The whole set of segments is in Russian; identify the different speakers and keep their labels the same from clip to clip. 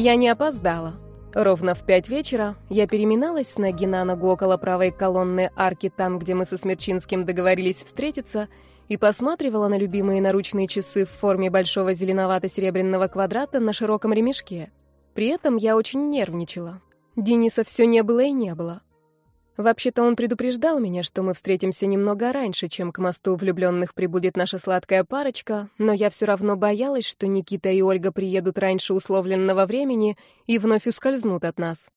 Speaker 1: Я не опоздала. Ровно в пять вечера я переминалась с ноги на ногу около правой колонны арки там, где мы со Смерчинским договорились встретиться, и посматривала на любимые наручные часы в форме большого зеленовато-серебряного квадрата на широком ремешке. При этом я очень нервничала. Дениса все не было и не было. Вообще-то он предупреждал меня, что мы встретимся немного раньше, чем к мосту влюбленных прибудет наша сладкая парочка, но я все равно боялась, что Никита и Ольга приедут раньше условленного времени и вновь ускользнут от нас.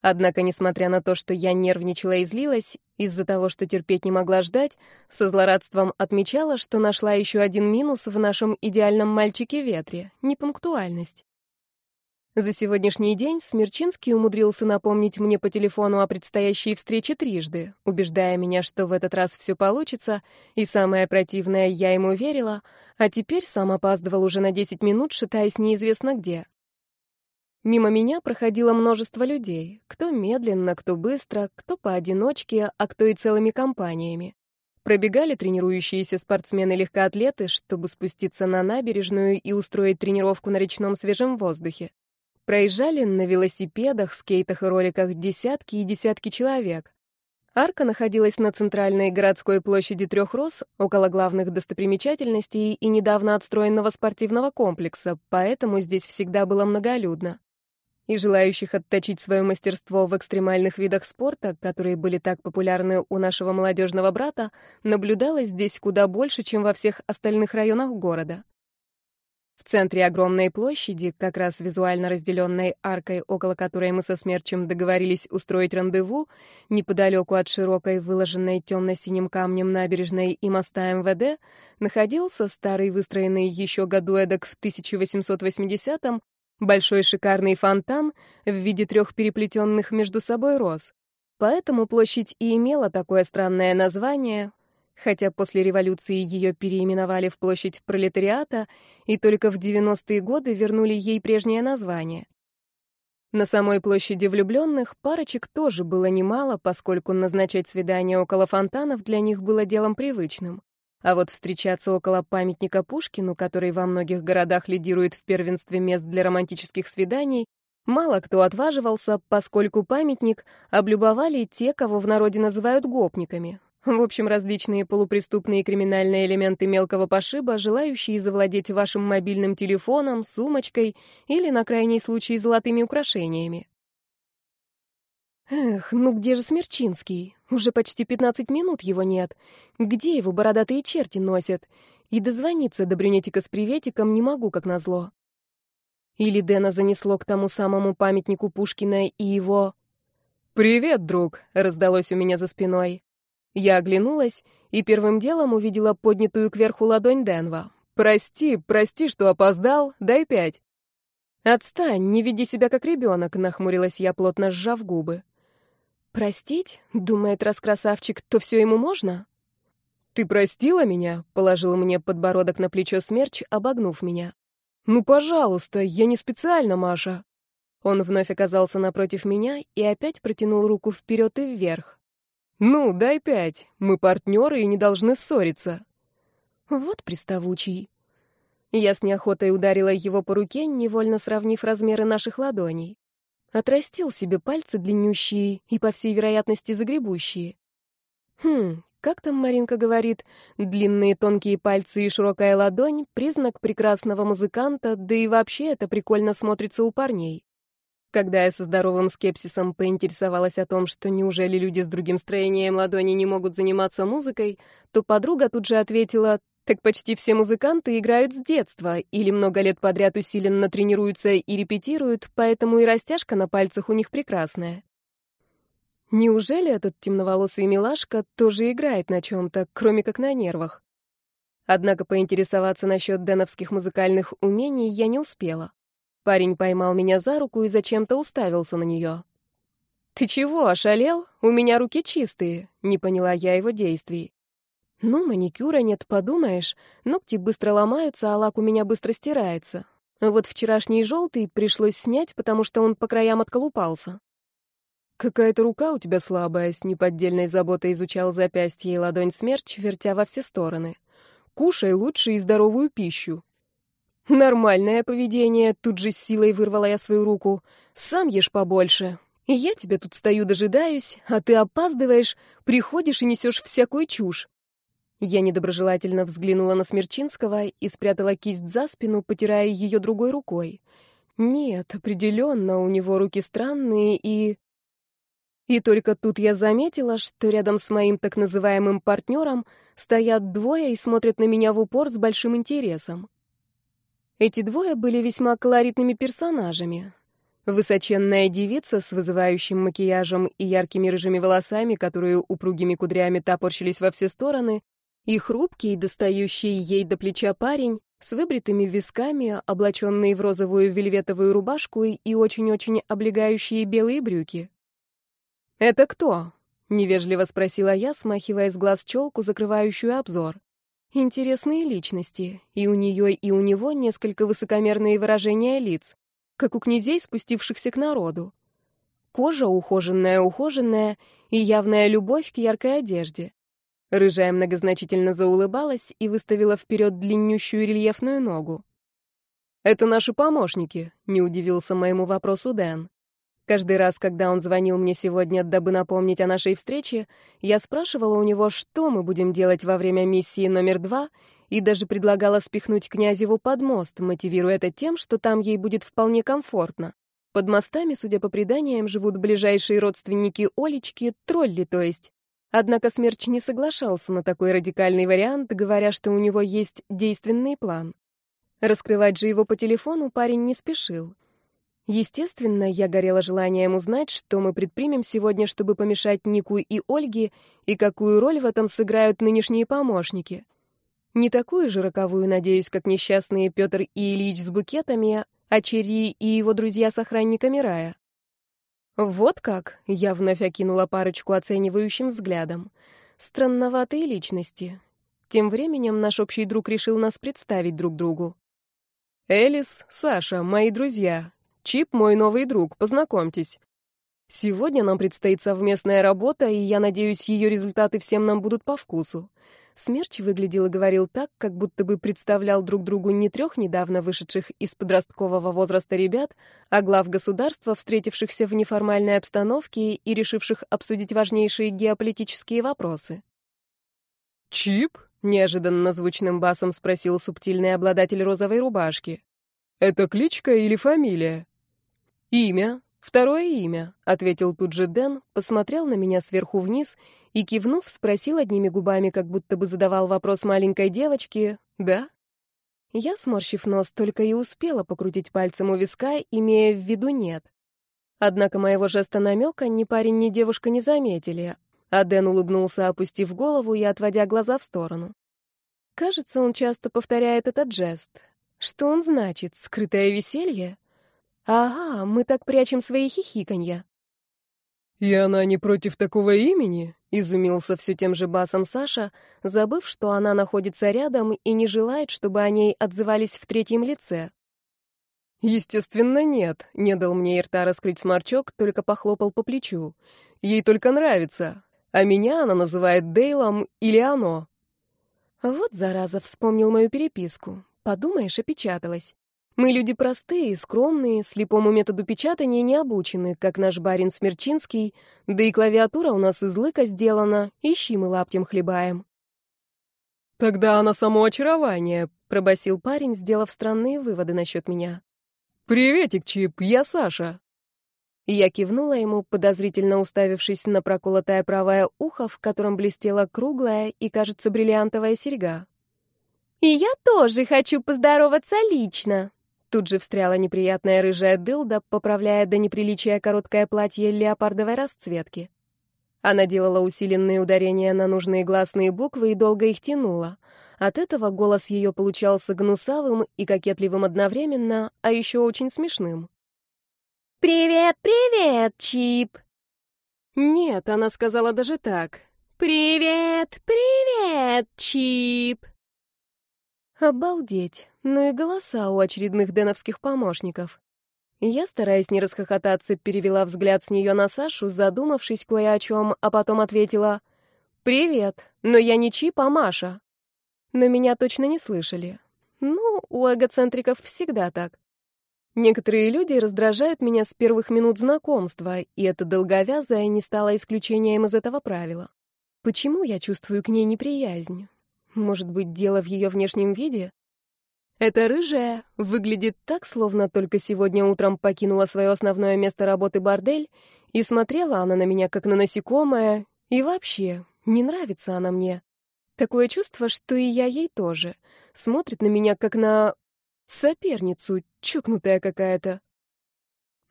Speaker 1: Однако, несмотря на то, что я нервничала и злилась, из-за того, что терпеть не могла ждать, со злорадством отмечала, что нашла еще один минус в нашем идеальном мальчике-ветре — непунктуальность. За сегодняшний день Смерчинский умудрился напомнить мне по телефону о предстоящей встрече трижды, убеждая меня, что в этот раз все получится, и самое противное, я ему верила, а теперь сам опаздывал уже на 10 минут, шатаясь неизвестно где. Мимо меня проходило множество людей, кто медленно, кто быстро, кто поодиночке, а кто и целыми компаниями. Пробегали тренирующиеся спортсмены-легкоатлеты, чтобы спуститься на набережную и устроить тренировку на речном свежем воздухе. Проезжали на велосипедах, скейтах и роликах десятки и десятки человек. Арка находилась на центральной городской площади Трех Роз, около главных достопримечательностей и недавно отстроенного спортивного комплекса, поэтому здесь всегда было многолюдно. И желающих отточить свое мастерство в экстремальных видах спорта, которые были так популярны у нашего молодежного брата, наблюдалось здесь куда больше, чем во всех остальных районах города. В центре огромной площади, как раз визуально разделенной аркой, около которой мы со Смерчем договорились устроить рандеву, неподалеку от широкой, выложенной темно-синим камнем набережной и моста МВД, находился старый, выстроенный еще году эдак в 1880-м, большой шикарный фонтан в виде трех переплетенных между собой роз. Поэтому площадь и имела такое странное название, хотя после революции ее переименовали в площадь пролетариата и только в 90-е годы вернули ей прежнее название. На самой площади влюбленных парочек тоже было немало, поскольку назначать свидания около фонтанов для них было делом привычным. А вот встречаться около памятника Пушкину, который во многих городах лидирует в первенстве мест для романтических свиданий, мало кто отваживался, поскольку памятник облюбовали те, кого в народе называют гопниками, в общем, различные полупреступные криминальные элементы мелкого пошиба, желающие завладеть вашим мобильным телефоном, сумочкой или, на крайний случай, золотыми украшениями. Эх, ну где же Смерчинский? Уже почти 15 минут его нет. Где его бородатые черти носят? И дозвониться до брюнетика с приветиком не могу, как назло. Или Дэна занесло к тому самому памятнику Пушкина и его... «Привет, друг!» — раздалось у меня за спиной. Я оглянулась и первым делом увидела поднятую кверху ладонь Денва. «Прости, прости, что опоздал, дай пять». «Отстань, не веди себя как ребенок», — нахмурилась я, плотно сжав губы. «Простить?» — думает раскрасавчик, — «то все ему можно?» «Ты простила меня?» — положил мне подбородок на плечо смерч, обогнув меня. «Ну, пожалуйста, я не специально, Маша». Он вновь оказался напротив меня и опять протянул руку вперед и вверх. «Ну, дай пять. Мы партнеры и не должны ссориться». Вот приставучий. Я с неохотой ударила его по руке, невольно сравнив размеры наших ладоней. Отрастил себе пальцы длиннющие и, по всей вероятности, загребущие. Хм, как там Маринка говорит, длинные тонкие пальцы и широкая ладонь — признак прекрасного музыканта, да и вообще это прикольно смотрится у парней. Когда я со здоровым скепсисом поинтересовалась о том, что неужели люди с другим строением ладони не могут заниматься музыкой, то подруга тут же ответила, так почти все музыканты играют с детства или много лет подряд усиленно тренируются и репетируют, поэтому и растяжка на пальцах у них прекрасная. Неужели этот темноволосый милашка тоже играет на чем-то, кроме как на нервах? Однако поинтересоваться насчет деновских музыкальных умений я не успела. Парень поймал меня за руку и зачем-то уставился на нее. «Ты чего, ошалел? У меня руки чистые», — не поняла я его действий. «Ну, маникюра нет, подумаешь. Ногти быстро ломаются, а лак у меня быстро стирается. Вот вчерашний желтый пришлось снять, потому что он по краям отколупался». «Какая-то рука у тебя слабая», — с неподдельной заботой изучал запястье и ладонь смерч, вертя во все стороны. «Кушай лучше и здоровую пищу». Нормальное поведение, тут же с силой вырвала я свою руку. Сам ешь побольше. И я тебе тут стою дожидаюсь, а ты опаздываешь, приходишь и несешь всякую чушь. Я недоброжелательно взглянула на Смерчинского и спрятала кисть за спину, потирая ее другой рукой. Нет, определенно, у него руки странные и... И только тут я заметила, что рядом с моим так называемым партнером стоят двое и смотрят на меня в упор с большим интересом. Эти двое были весьма колоритными персонажами. Высоченная девица с вызывающим макияжем и яркими рыжими волосами, которые упругими кудрями топорщились во все стороны, и хрупкий, достающий ей до плеча парень с выбритыми висками, облаченный в розовую вельветовую рубашку и очень-очень облегающие белые брюки. «Это кто?» — невежливо спросила я, смахивая с глаз челку, закрывающую обзор. Интересные личности, и у нее, и у него несколько высокомерные выражения лиц, как у князей, спустившихся к народу. Кожа ухоженная-ухоженная и явная любовь к яркой одежде. Рыжая многозначительно заулыбалась и выставила вперед длиннющую рельефную ногу. «Это наши помощники», — не удивился моему вопросу Дэн. Каждый раз, когда он звонил мне сегодня, дабы напомнить о нашей встрече, я спрашивала у него, что мы будем делать во время миссии номер два, и даже предлагала спихнуть Князеву под мост, мотивируя это тем, что там ей будет вполне комфортно. Под мостами, судя по преданиям, живут ближайшие родственники Олечки, тролли, то есть. Однако Смерч не соглашался на такой радикальный вариант, говоря, что у него есть действенный план. Раскрывать же его по телефону парень не спешил. Естественно, я горела желанием узнать, что мы предпримем сегодня, чтобы помешать Нику и Ольге, и какую роль в этом сыграют нынешние помощники. Не такую же роковую, надеюсь, как несчастные Петр и Ильич с букетами, а Черри и его друзья с охранниками рая. Вот как, я вновь окинула парочку оценивающим взглядом. Странноватые личности. Тем временем наш общий друг решил нас представить друг другу. Элис, Саша, мои друзья, Чип — мой новый друг, познакомьтесь. Сегодня нам предстоит совместная работа, и я надеюсь, ее результаты всем нам будут по вкусу. Смерч выглядел и говорил так, как будто бы представлял друг другу не трех недавно вышедших из подросткового возраста ребят, а глав государства, встретившихся в неформальной обстановке и решивших обсудить важнейшие геополитические вопросы.
Speaker 2: «Чип?»
Speaker 1: — неожиданно звучным басом спросил субтильный обладатель розовой рубашки.
Speaker 2: «Это кличка или фамилия?»
Speaker 1: «Имя. Второе имя», — ответил тут же Дэн, посмотрел на меня сверху вниз и, кивнув, спросил одними губами, как будто бы задавал вопрос маленькой девочке «Да?». Я, сморщив нос, только и успела покрутить пальцем у виска, имея в виду «нет». Однако моего жеста намека ни парень, ни девушка не заметили, а Дэн улыбнулся, опустив голову и отводя глаза в сторону. Кажется, он часто повторяет этот жест. Что он значит? Скрытое веселье? Ага, мы так прячем свои хихиканья.
Speaker 2: «И она не против такого имени?»
Speaker 1: — изумился все тем же басом Саша, забыв, что она находится рядом и не желает, чтобы о ней отзывались в третьем лице.
Speaker 2: «Естественно, нет», — не дал мне рта раскрыть сморчок, только похлопал по плечу. «Ей только нравится, а меня она называет Дейлом или оно».
Speaker 1: Вот, зараза, вспомнил мою переписку. Подумаешь, опечаталась. Мы люди простые, скромные, слепому методу печатания не обучены, как наш барин Смерчинский, да и клавиатура у нас из лыка сделана, ищи мы лаптем хлебаем.
Speaker 2: «Тогда она само очарование», —
Speaker 1: пробасил парень, сделав странные выводы насчет меня.
Speaker 2: «Приветик, Чип, я Саша».
Speaker 1: Я кивнула ему, подозрительно уставившись на проколотое правое ухо, в котором блестела круглая и, кажется, бриллиантовая серьга. «И я тоже хочу поздороваться лично», Тут же встряла неприятная рыжая дылда, поправляя до неприличия короткое платье леопардовой расцветки. Она делала усиленные ударения на нужные гласные буквы и долго их тянула. От этого голос ее получался гнусавым и кокетливым одновременно, а еще очень смешным. «Привет, привет, Чип!» Нет, она сказала даже так. «Привет, привет, Чип!» Обалдеть, ну и голоса у очередных деновских помощников. Я, стараясь не расхохотаться, перевела взгляд с нее на Сашу, задумавшись кое о чем, а потом ответила «Привет, но я не Чип, а Маша». Но меня точно не слышали. Ну, у эгоцентриков всегда так. Некоторые люди раздражают меня с первых минут знакомства, и эта долговязая не стала исключением из этого правила. Почему я чувствую к ней неприязнь? Может быть, дело в ее внешнем виде? Эта рыжая выглядит так, словно только сегодня утром покинула свое основное место работы бордель, и смотрела она на меня как на насекомое, и вообще, не нравится она мне. Такое чувство, что и я ей тоже. Смотрит на меня как на соперницу, чукнутая какая-то.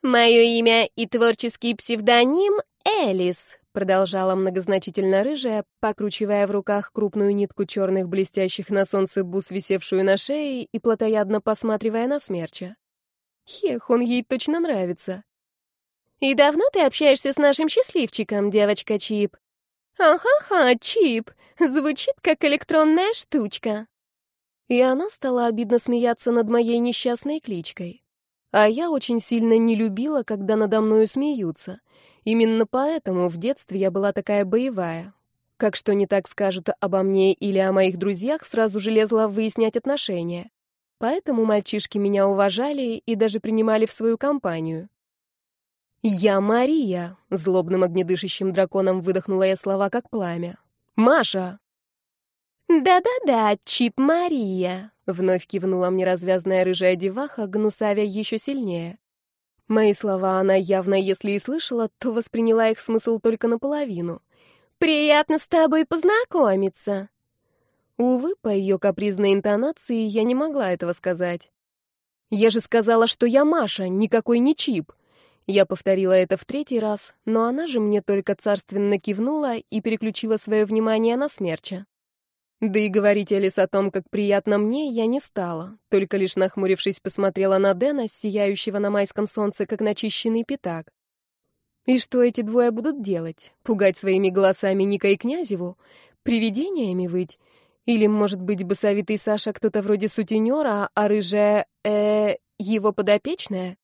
Speaker 3: «Мое имя и творческий псевдоним — Элис», продолжала многозначительно рыжая, покручивая в руках крупную нитку черных блестящих на солнце бус, висевшую на шее, и плотоядно посматривая на смерча. Хех, он ей точно нравится. «И давно ты общаешься с нашим счастливчиком, девочка Чип?» «Ага-ха, Чип, звучит как электронная штучка». И она стала обидно смеяться над моей несчастной кличкой. А я очень сильно не любила, когда надо мною смеются — Именно поэтому в детстве я была такая боевая. Как что не так скажут обо мне или о моих друзьях, сразу же лезла выяснять отношения. Поэтому мальчишки меня уважали и даже принимали в свою компанию. «Я Мария», — злобным огнедышащим драконом выдохнула я слова, как пламя. «Маша!» «Да-да-да, Чип Мария», —
Speaker 1: вновь кивнула мне развязная рыжая деваха, гнусавя еще сильнее. Мои слова она явно, если и слышала, то восприняла их смысл только наполовину.
Speaker 3: «Приятно с тобой познакомиться!»
Speaker 1: Увы, по ее капризной интонации я не могла этого сказать. «Я же сказала, что я Маша, никакой не Чип!» Я повторила это в третий раз, но она же мне только царственно кивнула и переключила свое внимание на смерча. Да и говорить Элис о том, как приятно мне, я не стала, только лишь нахмурившись посмотрела на Дэна, сияющего на майском солнце, как начищенный пятак. И что эти двое будут делать? Пугать своими голосами Ника и Князеву? Привидениями выть? Или, может быть, басовитый Саша кто-то вроде сутенера, а рыжая, э, его подопечная?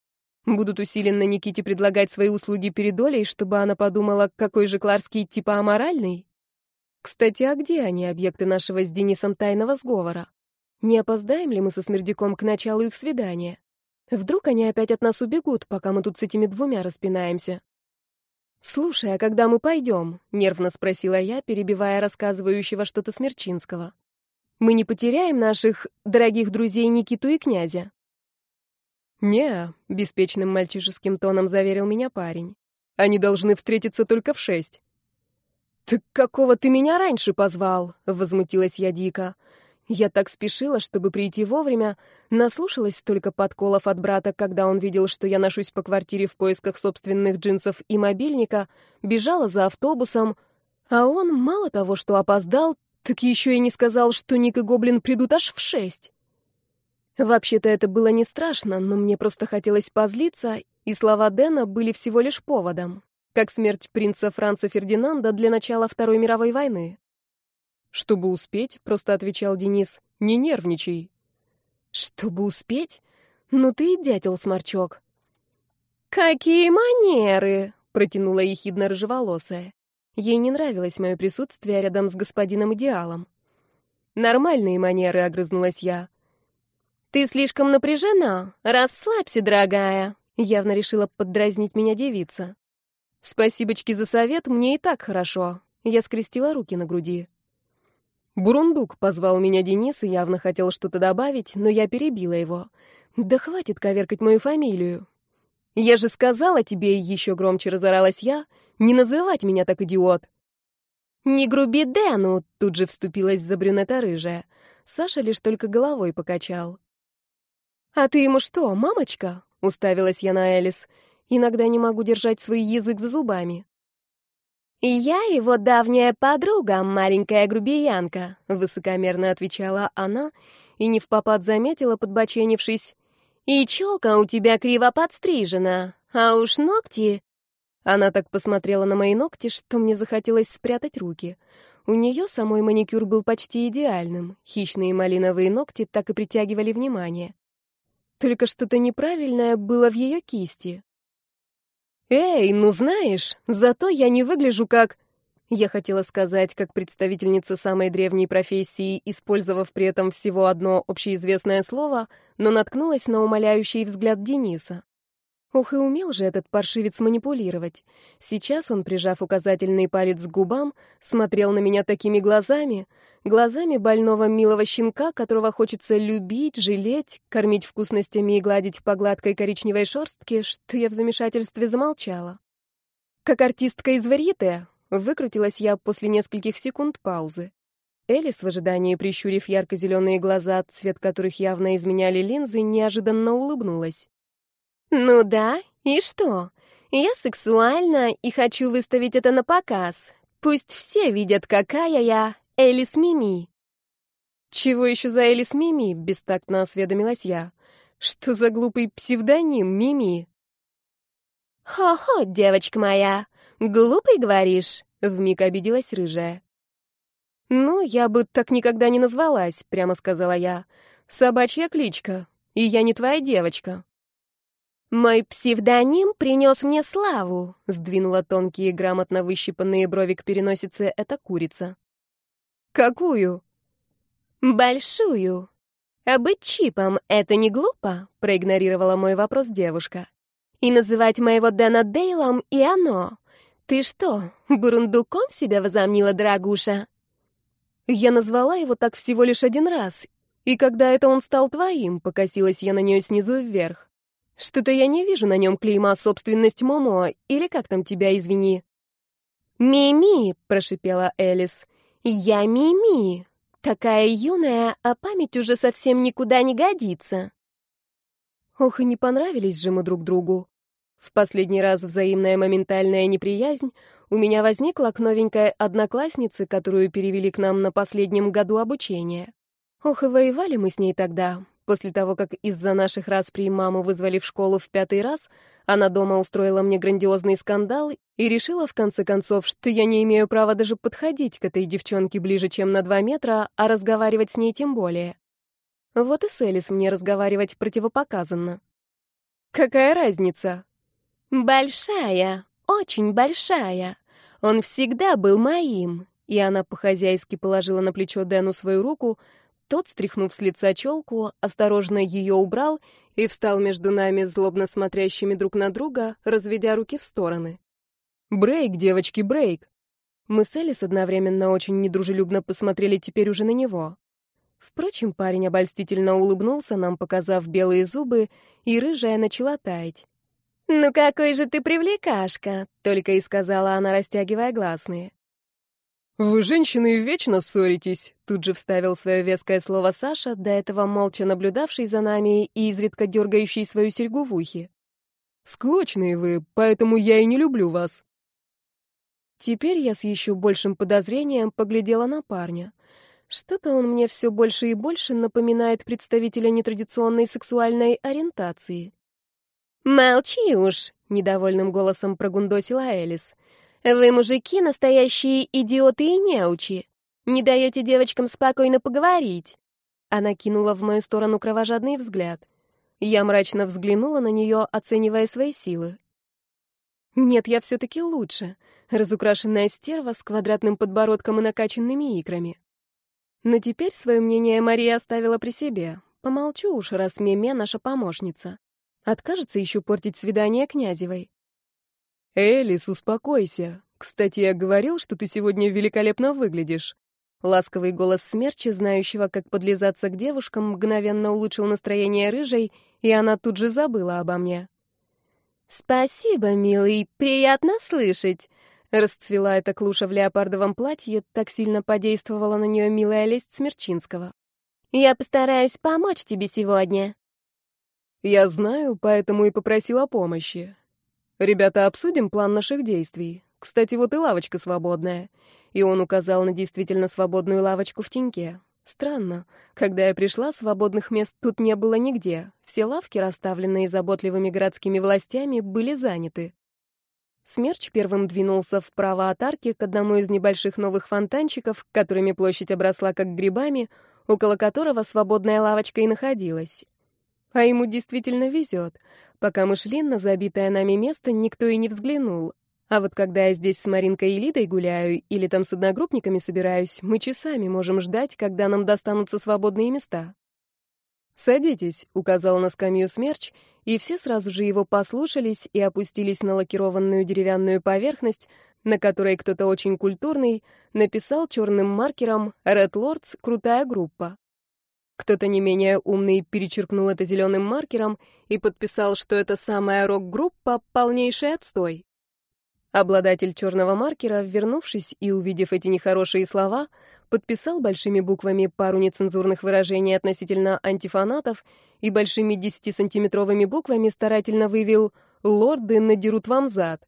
Speaker 1: Будут усиленно Никите предлагать свои услуги перед Олей, чтобы она подумала, какой же Кларский типа аморальный? Кстати, а где они, объекты нашего с Денисом тайного сговора? Не опоздаем ли мы со Смердяком к началу их свидания? Вдруг они опять от нас убегут, пока мы тут с этими двумя распинаемся? «Слушай, а когда мы пойдем?» — нервно спросила я, перебивая рассказывающего что-то Смерчинского. «Мы не потеряем наших дорогих друзей Никиту и князя?» «Не», — беспечным мальчишеским тоном заверил меня парень. «Они должны встретиться только в шесть». «Так какого ты меня раньше позвал?» — возмутилась я дико. Я так спешила, чтобы прийти вовремя, наслушалась только подколов от брата, когда он видел, что я ношусь по квартире в поисках собственных джинсов и мобильника, бежала за автобусом, а он мало того, что опоздал, так еще и не сказал, что Ник и Гоблин придут аж в шесть. Вообще-то это было не страшно, но мне просто хотелось позлиться, и слова Дэна были всего лишь поводом как смерть принца Франца Фердинанда для начала Второй мировой войны. «Чтобы успеть», — просто отвечал Денис, — «не нервничай». «Чтобы успеть? Ну ты и дятел, сморчок».
Speaker 3: «Какие манеры!»
Speaker 1: — протянула ехидно рыжеволосая. Ей не нравилось мое присутствие рядом с господином Идеалом. «Нормальные манеры», — огрызнулась я.
Speaker 3: «Ты слишком напряжена. Расслабься, дорогая», — явно решила поддразнить меня девица.
Speaker 1: Спасибочки за совет, мне и так хорошо. Я скрестила руки на груди. Бурундук позвал меня Денис и явно хотел что-то добавить, но я перебила его. Да хватит коверкать мою фамилию. Я же сказала тебе, еще громче разоралась я, не называть меня так идиот.
Speaker 3: Не груби Дэну,
Speaker 1: тут же вступилась за брюнета рыжая. Саша лишь только головой покачал. А ты ему что, мамочка? Уставилась я на Элис. Иногда не могу держать свой язык за зубами.
Speaker 3: «И я его давняя подруга, маленькая грубиянка», — высокомерно отвечала она и не в попад заметила, подбоченившись. «И челка у тебя криво подстрижена, а уж ногти...»
Speaker 1: Она так посмотрела на мои ногти, что мне захотелось спрятать руки. У нее самой маникюр был почти идеальным. Хищные малиновые ногти так и притягивали внимание. Только что-то неправильное было в ее кисти. «Эй, ну знаешь, зато я не выгляжу как...» Я хотела сказать, как представительница самой древней профессии, использовав при этом всего одно общеизвестное слово, но наткнулась на умоляющий взгляд Дениса. Ох, и умел же этот паршивец манипулировать. Сейчас он, прижав указательный палец к губам, смотрел на меня такими глазами, глазами больного милого щенка, которого хочется любить, жалеть, кормить вкусностями и гладить по гладкой коричневой шерстке, что я в замешательстве замолчала. Как артистка из варьете, выкрутилась я после нескольких секунд паузы. Элис, в ожидании прищурив ярко-зеленые глаза, цвет которых явно изменяли линзы, неожиданно улыбнулась.
Speaker 3: «Ну да, и что? Я сексуальна и хочу выставить это на показ. Пусть все видят, какая я Элис Мими».
Speaker 1: «Чего еще за Элис Мими?» — бестактно осведомилась я. «Что за глупый псевдоним Мими?»
Speaker 3: «Хо-хо, девочка моя, глупый, говоришь?» — вмиг обиделась рыжая.
Speaker 1: «Ну, я бы так никогда не назвалась», — прямо сказала я. «Собачья кличка, и я не твоя девочка».
Speaker 3: «Мой псевдоним принес мне славу», — сдвинула тонкие грамотно выщипанные брови к переносице эта курица.
Speaker 1: «Какую?»
Speaker 3: «Большую. А быть чипом — это не глупо?» — проигнорировала мой вопрос девушка. «И называть моего Дэна Дейлом и оно. Ты что, бурундуком себя возомнила, дорогуша?»
Speaker 1: «Я назвала его так всего лишь один раз. И когда это он стал твоим?» — покосилась я на нее снизу вверх. Что-то я не вижу на нем клейма собственность Момо, или как там тебя, извини.
Speaker 3: «Мими!» — прошипела Элис. «Я Мими! Такая юная, а память уже совсем никуда не годится!»
Speaker 1: Ох, и не понравились же мы друг другу. В последний раз взаимная моментальная неприязнь у меня возникла к новенькой однокласснице, которую перевели к нам на последнем году обучения. Ох, и воевали мы с ней тогда. После того, как из-за наших распри маму вызвали в школу в пятый раз, она дома устроила мне грандиозный скандал и решила, в конце концов, что я не имею права даже подходить к этой девчонке ближе, чем на два метра, а разговаривать с ней тем более. Вот и с Элис мне разговаривать противопоказано. Какая разница?
Speaker 3: Большая, очень большая. Он всегда был моим. И она по-хозяйски положила на плечо Дэну свою руку, тот, стряхнув с лица челку, осторожно ее убрал и встал между нами, злобно смотрящими друг на друга, разведя руки в стороны.
Speaker 1: «Брейк, девочки, брейк!» Мы с Элис одновременно очень недружелюбно посмотрели теперь уже на него. Впрочем, парень обольстительно улыбнулся нам, показав белые зубы, и рыжая начала таять.
Speaker 3: «Ну какой же ты привлекашка!» — только и сказала она, растягивая гласные.
Speaker 2: «Вы, женщины, вечно ссоритесь», — тут же вставил свое веское слово Саша, до этого молча наблюдавший за нами и изредка дергающий свою серьгу в ухе. «Склочные вы, поэтому я и не люблю вас».
Speaker 1: Теперь я с еще большим подозрением поглядела на парня. Что-то он мне все больше и больше напоминает представителя нетрадиционной сексуальной ориентации.
Speaker 3: «Молчи уж», — недовольным голосом прогундосила Элис. Вы, мужики, настоящие идиоты и неучи. Не даете девочкам спокойно поговорить.
Speaker 1: Она кинула в мою сторону кровожадный взгляд. Я мрачно взглянула на нее, оценивая свои силы. Нет, я все-таки лучше. Разукрашенная стерва с квадратным подбородком и накачанными икрами. Но теперь свое мнение Мария оставила при себе. Помолчу уж, раз Меме наша помощница. Откажется еще портить свидание Князевой.
Speaker 2: «Элис, успокойся. Кстати, я говорил, что ты сегодня великолепно выглядишь».
Speaker 1: Ласковый голос смерча, знающего, как подлизаться к девушкам, мгновенно улучшил настроение рыжей, и она тут же забыла обо мне.
Speaker 3: «Спасибо, милый, приятно слышать!»
Speaker 1: Расцвела эта клуша в леопардовом платье, так сильно подействовала на нее милая лесть Смерчинского.
Speaker 3: «Я постараюсь помочь тебе сегодня».
Speaker 2: «Я знаю, поэтому и попросила помощи. «Ребята, обсудим план наших действий. Кстати, вот и лавочка свободная». И он указал на действительно свободную лавочку в теньке. Странно. Когда я пришла, свободных мест тут не было нигде. Все лавки, расставленные заботливыми городскими властями, были заняты. Смерч первым двинулся вправо от арки к одному из небольших новых фонтанчиков, которыми площадь обросла как грибами, около которого свободная лавочка и находилась. А ему действительно везет. Пока мы шли на забитое нами место, никто и не взглянул.
Speaker 1: А вот когда я здесь с Маринкой и Лидой гуляю или там с одногруппниками собираюсь, мы часами можем ждать, когда нам достанутся свободные места. «Садитесь», — указал на скамью смерч, и все сразу же его послушались и опустились на лакированную деревянную поверхность, на которой кто-то очень культурный написал черным маркером «Red Lords — крутая группа». Кто-то не менее умный перечеркнул это зеленым маркером и подписал, что это самая рок-группа «Полнейший отстой». Обладатель черного маркера, вернувшись и увидев эти нехорошие слова, подписал большими буквами пару нецензурных выражений относительно антифанатов и большими 10-сантиметровыми буквами старательно вывел «Лорды надерут вам зад».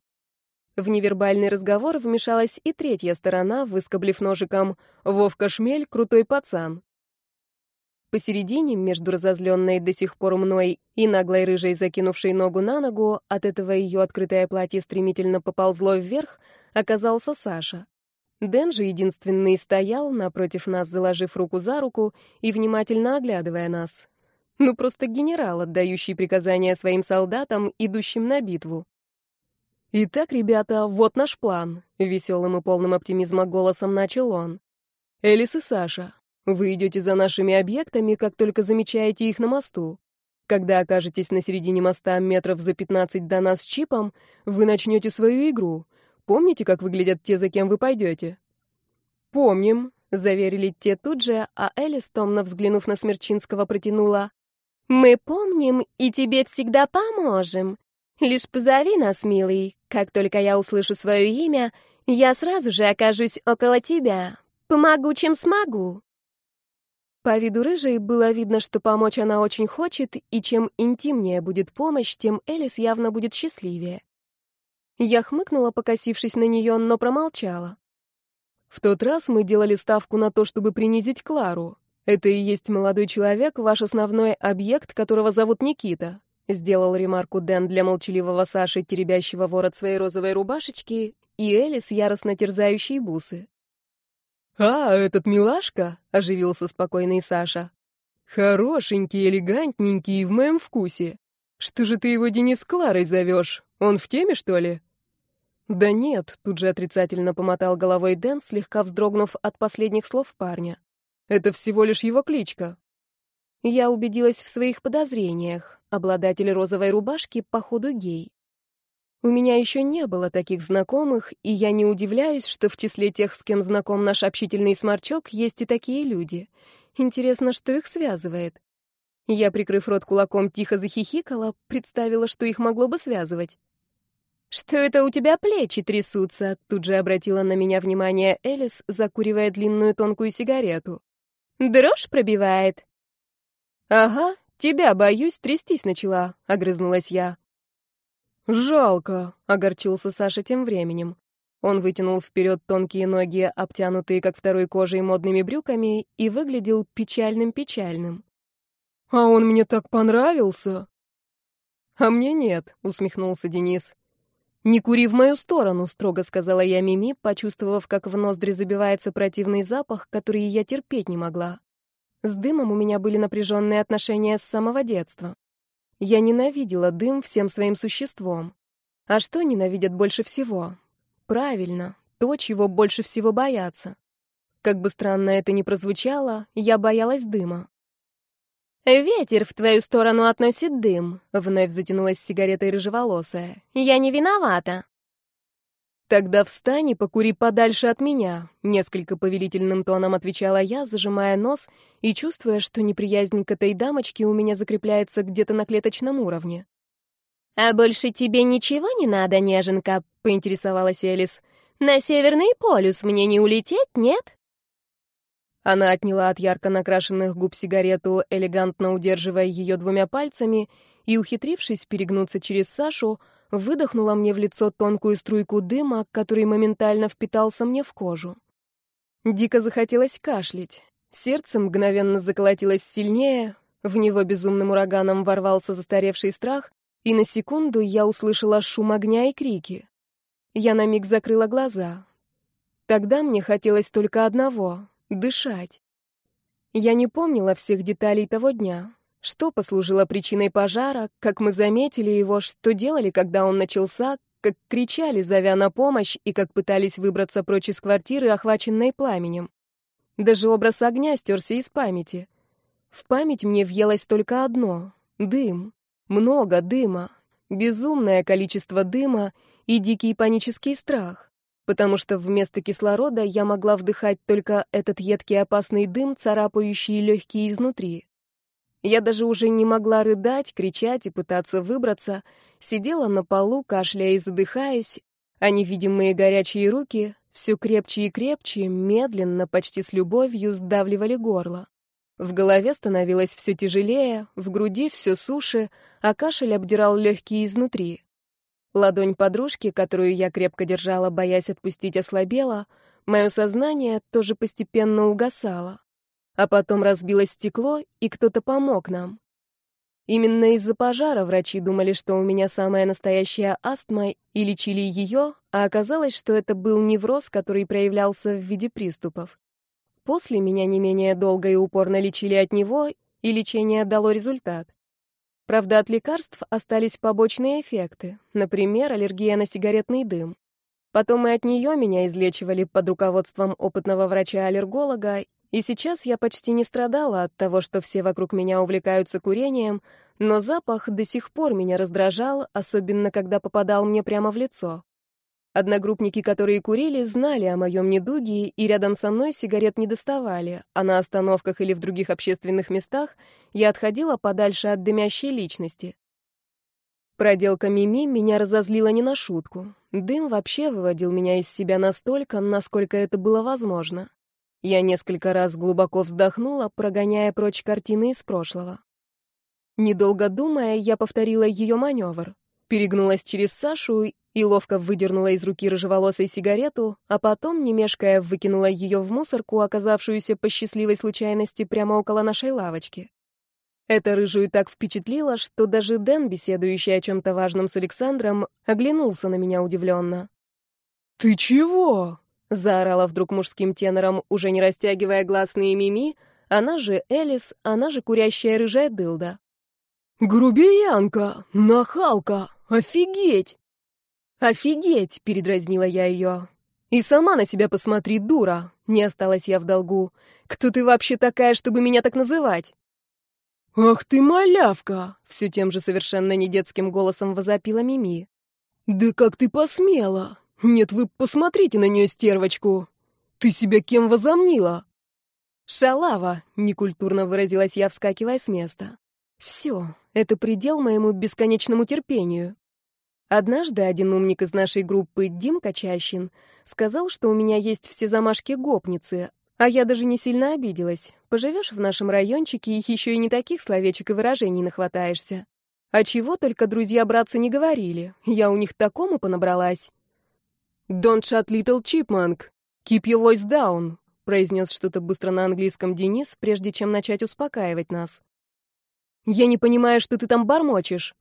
Speaker 1: В невербальный разговор вмешалась и третья сторона, выскоблив ножиком «Вовка Шмель — крутой пацан». Посередине, между разозленной до сих пор мной и наглой рыжей, закинувшей ногу на ногу, от этого ее открытое платье стремительно поползло вверх, оказался Саша. Дэн же единственный стоял напротив нас, заложив руку за руку и внимательно оглядывая нас. Ну, просто генерал, отдающий приказания своим солдатам, идущим на битву. «Итак, ребята, вот наш план», — веселым и полным оптимизма голосом начал он. «Элис и Саша, вы идете за нашими объектами, как только замечаете их на мосту. Когда окажетесь на середине моста метров за 15 до нас с чипом, вы начнете свою игру. Помните, как выглядят те, за кем вы пойдете? Помним, заверили те тут же, а Элис, томно взглянув на Смерчинского, протянула.
Speaker 3: Мы помним и тебе всегда поможем. Лишь позови нас, милый. Как только я услышу свое имя, я сразу же окажусь около тебя. Помогу, чем смогу.
Speaker 1: По виду рыжей было видно, что помочь она очень хочет, и чем интимнее будет помощь, тем Элис явно будет счастливее. Я хмыкнула, покосившись на нее, но промолчала. В тот раз мы делали ставку на то, чтобы принизить Клару. Это и есть молодой человек, ваш основной объект, которого зовут Никита. Сделал ремарку Дэн для молчаливого Саши, теребящего ворот своей розовой рубашечки, и Элис, яростно терзающей бусы. «А, этот милашка?» — оживился спокойный Саша. «Хорошенький, элегантненький и в моем вкусе. Что же ты его Денис Кларой зовешь? Он в теме, что ли?» «Да нет», — тут же отрицательно помотал головой Дэн, слегка вздрогнув от последних слов парня. «Это всего лишь его кличка». Я убедилась в своих подозрениях. Обладатель розовой рубашки, походу, гей. У меня еще не было таких знакомых, и я не удивляюсь, что в числе тех, с кем знаком наш общительный сморчок, есть и такие люди. Интересно, что их связывает. Я, прикрыв рот кулаком, тихо захихикала, представила, что их могло бы связывать. «Что это у тебя плечи трясутся?» Тут же обратила на меня внимание Элис, закуривая длинную тонкую сигарету. «Дрожь пробивает?» «Ага, тебя, боюсь, трястись начала», — огрызнулась я. «Жалко», — огорчился Саша тем временем. Он вытянул вперед тонкие ноги, обтянутые, как второй кожей, модными брюками, и выглядел печальным-печальным. «А он мне так понравился!» «А мне нет», — усмехнулся Денис. «Не кури в мою сторону», — строго сказала я Мими, почувствовав, как в ноздри забивается противный запах, который я терпеть не могла. С дымом у меня были напряженные отношения с самого детства. Я ненавидела дым всем своим существом. А что ненавидят больше всего? Правильно, то, чего больше всего боятся. Как бы странно это ни прозвучало, я боялась дыма.
Speaker 3: «Ветер в твою сторону относит дым», — вновь затянулась сигаретой рыжеволосая. «Я не виновата».
Speaker 1: «Тогда встань и покури подальше от меня», — несколько повелительным тоном отвечала я, зажимая нос и чувствуя, что неприязнь к этой дамочке у меня закрепляется где-то на клеточном уровне.
Speaker 3: «А больше тебе ничего не надо, неженка?» — поинтересовалась Элис. «На Северный полюс мне не улететь, нет?»
Speaker 1: Она отняла от ярко накрашенных губ сигарету, элегантно удерживая ее двумя пальцами, и, ухитрившись перегнуться через Сашу, выдохнула мне в лицо тонкую струйку дыма, который моментально впитался мне в кожу. Дико захотелось кашлять. Сердце мгновенно заколотилось сильнее, в него безумным ураганом ворвался застаревший страх, и на секунду я услышала шум огня и крики. Я на миг закрыла глаза. Тогда мне хотелось только одного — дышать. Я не помнила всех деталей того дня. Что послужило причиной пожара, как мы заметили его, что делали, когда он начался, как кричали, зовя на помощь, и как пытались выбраться прочь из квартиры, охваченной пламенем. Даже образ огня стерся из памяти. В память мне въелось только одно — дым. Много дыма. Безумное количество дыма и дикий панический страх. Потому что вместо кислорода я могла вдыхать только этот едкий опасный дым, царапающий легкие изнутри. Я даже уже не могла рыдать, кричать и пытаться выбраться, сидела на полу, кашляя и задыхаясь, а невидимые горячие руки все крепче и крепче, медленно, почти с любовью сдавливали горло. В голове становилось все тяжелее, в груди все суше, а кашель обдирал легкие изнутри. Ладонь подружки, которую я крепко держала, боясь отпустить, ослабела, мое сознание тоже постепенно угасало. А потом разбилось стекло, и кто-то помог нам. Именно из-за пожара врачи думали, что у меня самая настоящая астма, и лечили ее, а оказалось, что это был невроз, который проявлялся в виде приступов. После меня не менее долго и упорно лечили от него, и лечение дало результат. Правда, от лекарств остались побочные эффекты, например, аллергия на сигаретный дым. Потом и от нее меня излечивали под руководством опытного врача-аллерголога, и сейчас я почти не страдала от того, что все вокруг меня увлекаются курением, но запах до сих пор меня раздражал, особенно когда попадал мне прямо в лицо. Одногруппники, которые курили, знали о моем недуге и рядом со мной сигарет не доставали, а на остановках или в других общественных местах я отходила подальше от дымящей личности. Проделка Мими меня разозлила не на шутку. Дым вообще выводил меня из себя настолько, насколько это было возможно. Я несколько раз глубоко вздохнула, прогоняя прочь картины из прошлого. Недолго думая, я повторила ее маневр. Перегнулась через Сашу и ловко выдернула из руки рыжеволосой сигарету, а потом, не мешкая, выкинула ее в мусорку, оказавшуюся по счастливой случайности прямо около нашей лавочки. Это рыжую так впечатлило, что даже Дэн, беседующий о чем-то важном с Александром, оглянулся на меня удивленно.
Speaker 2: «Ты чего?»
Speaker 1: — заорала вдруг мужским тенором, уже не растягивая гласные мими, она же Элис, она же курящая рыжая дылда.
Speaker 2: «Грубиянка! Нахалка! Офигеть!»
Speaker 1: «Офигеть!» — передразнила я ее. «И сама на себя посмотри, дура!» — не осталась я в долгу. «Кто ты вообще такая, чтобы меня так называть?»
Speaker 2: «Ах ты малявка!»
Speaker 1: — все тем же совершенно недетским голосом возопила Мими.
Speaker 2: «Да как ты посмела! Нет, вы посмотрите на нее, стервочку! Ты себя кем возомнила?»
Speaker 1: «Шалава!» — некультурно выразилась я, вскакивая с места. «Все, это предел моему бесконечному терпению». Однажды один умник из нашей группы, Дим Качащин, сказал, что у меня есть все замашки гопницы, а я даже не сильно обиделась. Поживешь в нашем райончике, их еще и не таких словечек и выражений нахватаешься. А чего только друзья-братцы не говорили. Я у них такому понабралась.
Speaker 2: «Don't shut little chipmunk. Keep your voice down», произнес что-то быстро на английском Денис, прежде чем начать успокаивать нас.
Speaker 1: «Я не понимаю, что ты там бормочешь».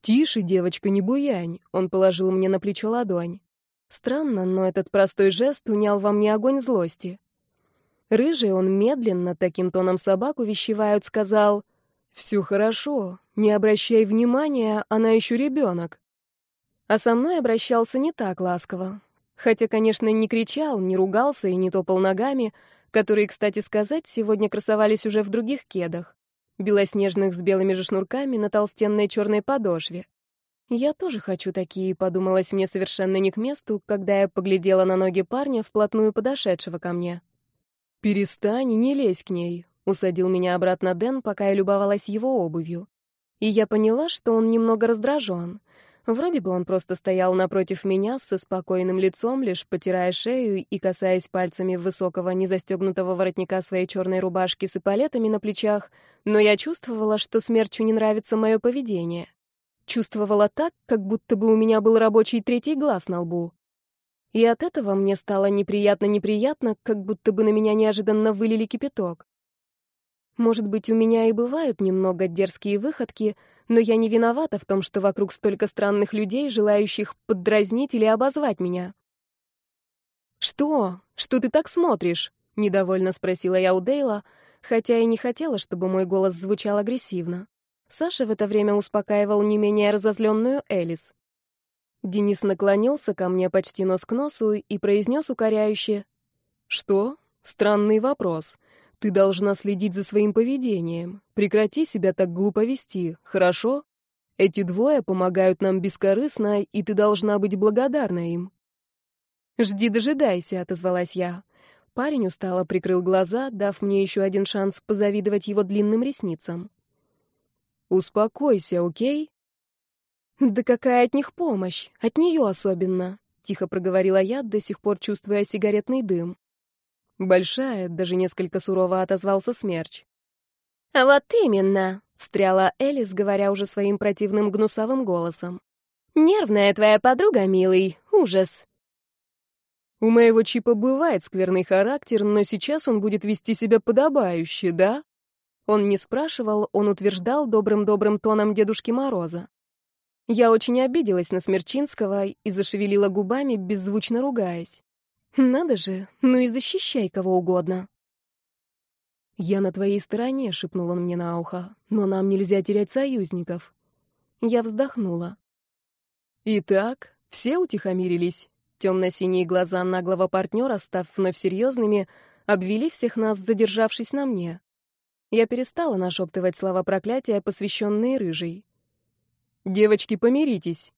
Speaker 2: «Тише, девочка, не буянь», — он положил мне на плечо ладонь.
Speaker 1: Странно, но этот простой жест унял во мне огонь злости. Рыжий он медленно, таким тоном собак увещевают, сказал, «Все хорошо, не обращай внимания, она еще ребенок». А со мной обращался не так ласково. Хотя, конечно, не кричал, не ругался и не топал ногами, которые, кстати сказать, сегодня красовались уже в других кедах белоснежных с белыми же шнурками на толстенной черной подошве. Я тоже хочу такие, подумалось мне совершенно не к месту, когда я поглядела на ноги парня, вплотную подошедшего ко мне.
Speaker 2: «Перестань не лезь к ней», — усадил меня обратно Дэн, пока я любовалась его обувью.
Speaker 1: И я поняла, что он немного раздражен. Вроде бы он просто стоял напротив меня со спокойным лицом, лишь потирая шею и касаясь пальцами высокого незастегнутого воротника своей черной рубашки с эполетами на плечах, но я чувствовала, что смерчу не нравится мое поведение. Чувствовала так, как будто бы у меня был рабочий третий глаз на лбу. И от этого мне стало неприятно-неприятно, как будто бы на меня неожиданно вылили кипяток. Может быть, у меня и бывают немного дерзкие выходки, но я не виновата в том, что вокруг столько странных людей, желающих поддразнить или обозвать меня. «Что? Что ты так смотришь?» — недовольно спросила я у Дейла, хотя и не хотела, чтобы мой голос звучал агрессивно. Саша в это время успокаивал не менее разозленную Элис. Денис наклонился ко мне почти нос к носу и произнес укоряюще. «Что? Странный вопрос. Ты должна следить за своим поведением. Прекрати себя так глупо вести, хорошо? Эти двое помогают нам бескорыстно, и ты должна быть благодарна им». «Жди, дожидайся», — отозвалась я. Парень устало прикрыл глаза, дав мне еще один шанс позавидовать его длинным ресницам. «Успокойся, окей?» «Да какая от них помощь? От нее особенно», — тихо проговорила я, до сих пор чувствуя сигаретный дым. «Большая», — даже несколько сурово отозвался Смерч.
Speaker 3: «А вот именно», — встряла Элис, говоря уже своим противным гнусавым голосом. «Нервная твоя подруга, милый, ужас».
Speaker 1: «У моего Чипа бывает скверный характер, но сейчас он будет вести себя подобающе, да?» Он не спрашивал, он утверждал добрым-добрым тоном Дедушки Мороза. Я очень обиделась на Смерчинского и зашевелила губами, беззвучно ругаясь. «Надо же, ну и защищай кого угодно». «Я на твоей стороне», — шепнул он мне на ухо, — «но нам нельзя терять союзников». Я вздохнула. «Итак, все утихомирились?» Темно-синие глаза наглого партнера, став вновь серьезными, обвели всех нас, задержавшись на мне. Я перестала нашептывать слова проклятия, посвященные рыжей. «Девочки, помиритесь!»